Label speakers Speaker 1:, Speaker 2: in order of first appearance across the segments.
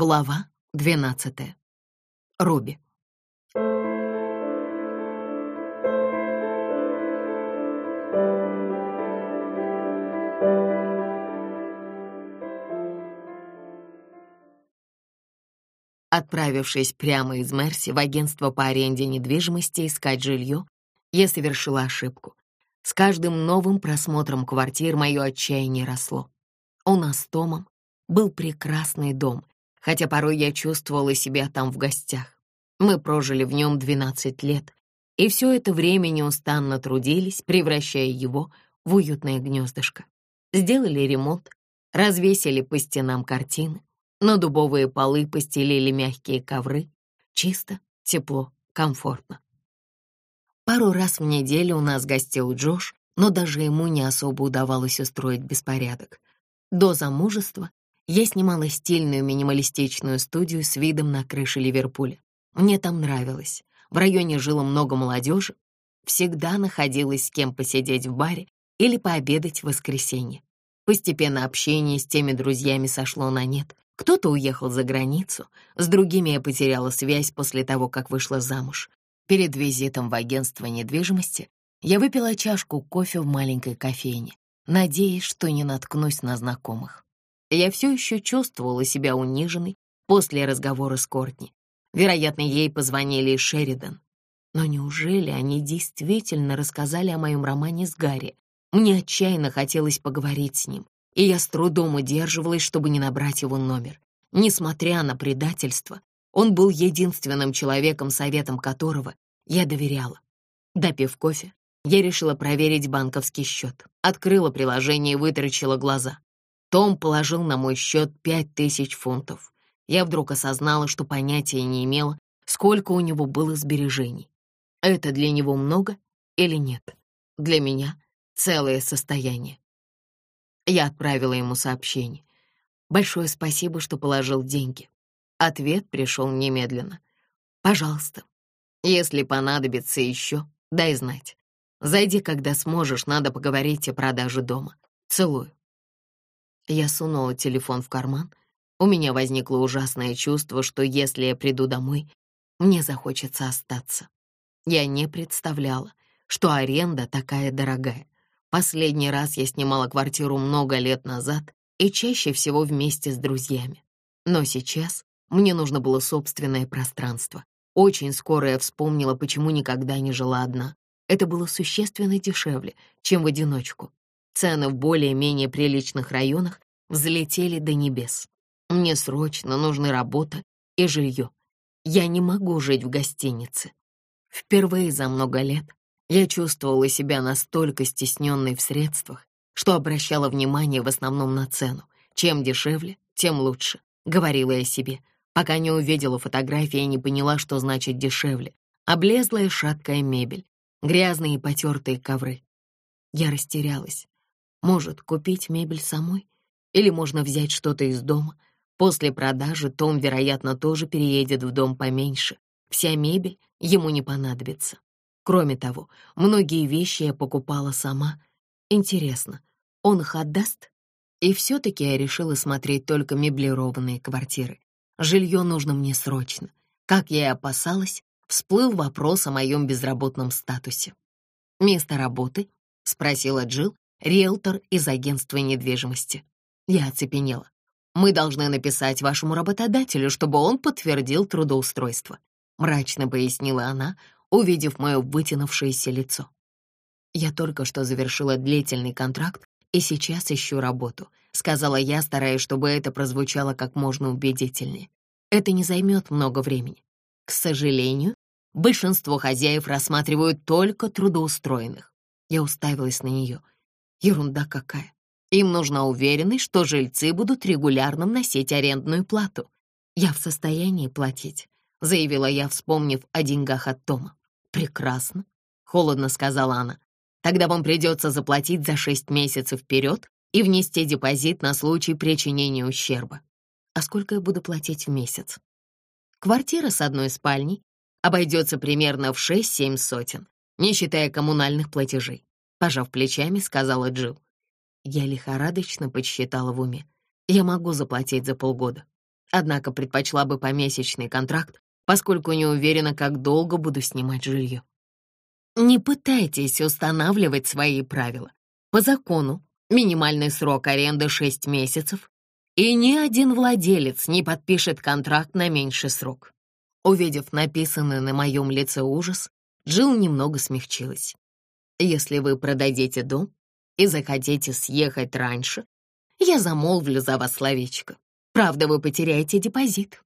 Speaker 1: Глава 12. Руби. Отправившись прямо из Мерси в агентство по аренде недвижимости искать жилье, я совершила ошибку. С каждым новым просмотром квартир мое отчаяние росло. У нас с Томом был прекрасный дом, хотя порой я чувствовала себя там в гостях. Мы прожили в нем 12 лет, и все это время неустанно трудились, превращая его в уютное гнездышко. Сделали ремонт, развесили по стенам картины, на дубовые полы постелили мягкие ковры. Чисто, тепло, комфортно. Пару раз в неделю у нас гостил Джош, но даже ему не особо удавалось устроить беспорядок. До замужества я снимала стильную минималистичную студию с видом на крыше Ливерпуля. Мне там нравилось. В районе жило много молодежи. Всегда находилось с кем посидеть в баре или пообедать в воскресенье. Постепенно общение с теми друзьями сошло на нет. Кто-то уехал за границу, с другими я потеряла связь после того, как вышла замуж. Перед визитом в агентство недвижимости я выпила чашку кофе в маленькой кофейне, надеясь, что не наткнусь на знакомых. Я все еще чувствовала себя униженной после разговора с Кортни. Вероятно, ей позвонили из Шеридан. Но неужели они действительно рассказали о моем романе с Гарри? Мне отчаянно хотелось поговорить с ним, и я с трудом удерживалась, чтобы не набрать его номер. Несмотря на предательство, он был единственным человеком, советом которого я доверяла. Допив кофе, я решила проверить банковский счет. Открыла приложение и вытаращила глаза. Том положил на мой счет пять тысяч фунтов. Я вдруг осознала, что понятия не имела, сколько у него было сбережений. Это для него много или нет? Для меня целое состояние. Я отправила ему сообщение. Большое спасибо, что положил деньги. Ответ пришел немедленно. Пожалуйста, если понадобится еще, дай знать. Зайди, когда сможешь, надо поговорить о продаже дома. Целую. Я сунула телефон в карман. У меня возникло ужасное чувство, что если я приду домой, мне захочется остаться. Я не представляла, что аренда такая дорогая. Последний раз я снимала квартиру много лет назад и чаще всего вместе с друзьями. Но сейчас мне нужно было собственное пространство. Очень скоро я вспомнила, почему никогда не жила одна. Это было существенно дешевле, чем в одиночку. Цены в более-менее приличных районах взлетели до небес. Мне срочно нужны работа и жилье. Я не могу жить в гостинице. Впервые за много лет я чувствовала себя настолько стесненной в средствах, что обращала внимание в основном на цену. Чем дешевле, тем лучше, говорила я себе, пока не увидела фотографии и не поняла, что значит дешевле. Облезлая шаткая мебель, грязные и потертые ковры. Я растерялась. Может, купить мебель самой? Или можно взять что-то из дома? После продажи Том, вероятно, тоже переедет в дом поменьше. Вся мебель ему не понадобится. Кроме того, многие вещи я покупала сама. Интересно, он их отдаст? И все-таки я решила смотреть только меблированные квартиры. Жилье нужно мне срочно. Как я и опасалась, всплыл вопрос о моем безработном статусе. «Место работы?» — спросила Джилл, риэлтор из агентства недвижимости. Я оцепенела. «Мы должны написать вашему работодателю, чтобы он подтвердил трудоустройство», — мрачно пояснила она, увидев мое вытянувшееся лицо. «Я только что завершила длительный контракт и сейчас ищу работу», — сказала я, стараясь, чтобы это прозвучало как можно убедительнее. «Это не займет много времени. К сожалению, большинство хозяев рассматривают только трудоустроенных». Я уставилась на нее. Ерунда какая. Им нужна уверенность, что жильцы будут регулярно вносить арендную плату. Я в состоянии платить, заявила я, вспомнив о деньгах от Тома. Прекрасно, холодно сказала она. Тогда вам придется заплатить за шесть месяцев вперед и внести депозит на случай причинения ущерба. А сколько я буду платить в месяц? Квартира с одной спальней обойдется примерно в шесть-семь сотен, не считая коммунальных платежей. Пожав плечами, сказала Джилл. Я лихорадочно подсчитала в уме. Я могу заплатить за полгода. Однако предпочла бы помесячный контракт, поскольку не уверена, как долго буду снимать жилье. Не пытайтесь устанавливать свои правила. По закону минимальный срок аренды 6 месяцев, и ни один владелец не подпишет контракт на меньший срок. Увидев написанный на моем лице ужас, Джилл немного смягчилась. Если вы продадите дом и захотите съехать раньше, я замолвлю за вас словечко. Правда, вы потеряете депозит.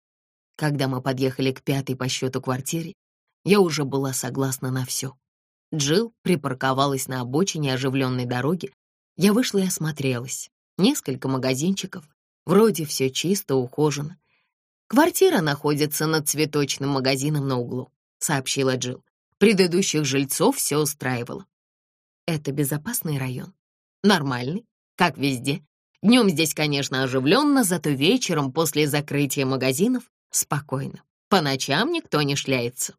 Speaker 1: Когда мы подъехали к пятой по счету квартире, я уже была согласна на все. Джилл припарковалась на обочине оживленной дороги. Я вышла и осмотрелась. Несколько магазинчиков. Вроде все чисто, ухожено. «Квартира находится над цветочным магазином на углу», — сообщила Джилл. Предыдущих жильцов все устраивало. Это безопасный район. Нормальный, как везде. Днем здесь, конечно, оживленно, зато вечером после закрытия магазинов спокойно. По ночам никто не шляется.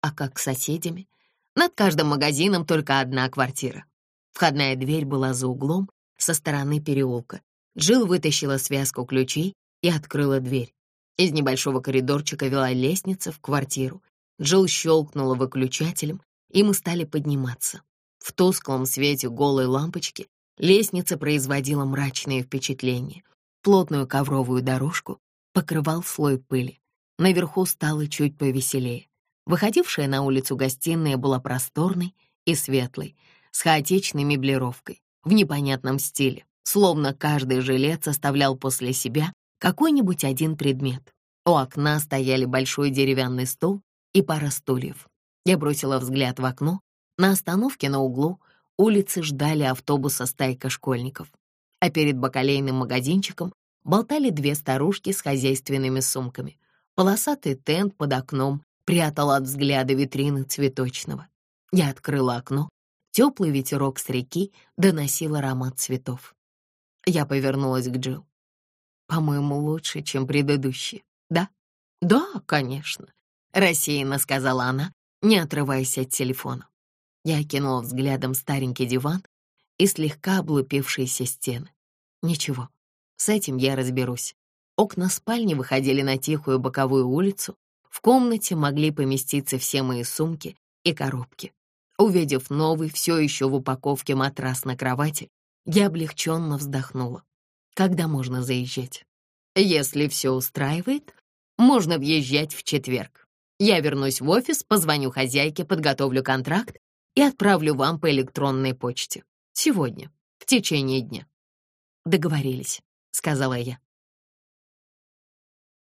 Speaker 1: А как с соседями? Над каждым магазином только одна квартира. Входная дверь была за углом, со стороны переулка. Джилл вытащила связку ключей и открыла дверь. Из небольшого коридорчика вела лестница в квартиру. Джилл щелкнула выключателем, и мы стали подниматься. В тусклом свете голой лампочки лестница производила мрачное впечатление. Плотную ковровую дорожку покрывал слой пыли. Наверху стало чуть повеселее. Выходившая на улицу гостиная была просторной и светлой, с хаотичной меблировкой, в непонятном стиле, словно каждый жилец оставлял после себя какой-нибудь один предмет. У окна стояли большой деревянный стол и пара стульев. Я бросила взгляд в окно на остановке на углу улицы ждали автобуса стайка школьников, а перед бакалейным магазинчиком болтали две старушки с хозяйственными сумками. Полосатый тент под окном прятал от взгляда витрины цветочного. Я открыла окно, теплый ветерок с реки доносил аромат цветов. Я повернулась к Джилл. «По-моему, лучше, чем предыдущие, да?» «Да, конечно», — рассеянно сказала она, не отрываясь от телефона. Я окинула взглядом старенький диван и слегка облупившиеся стены. Ничего, с этим я разберусь. Окна спальни выходили на тихую боковую улицу. В комнате могли поместиться все мои сумки и коробки. Увидев новый, все еще в упаковке матрас на кровати, я облегченно вздохнула. Когда можно заезжать? Если все устраивает, можно въезжать в четверг. Я вернусь в офис, позвоню хозяйке, подготовлю контракт и отправлю вам по электронной почте. Сегодня, в течение дня. Договорились, сказала я.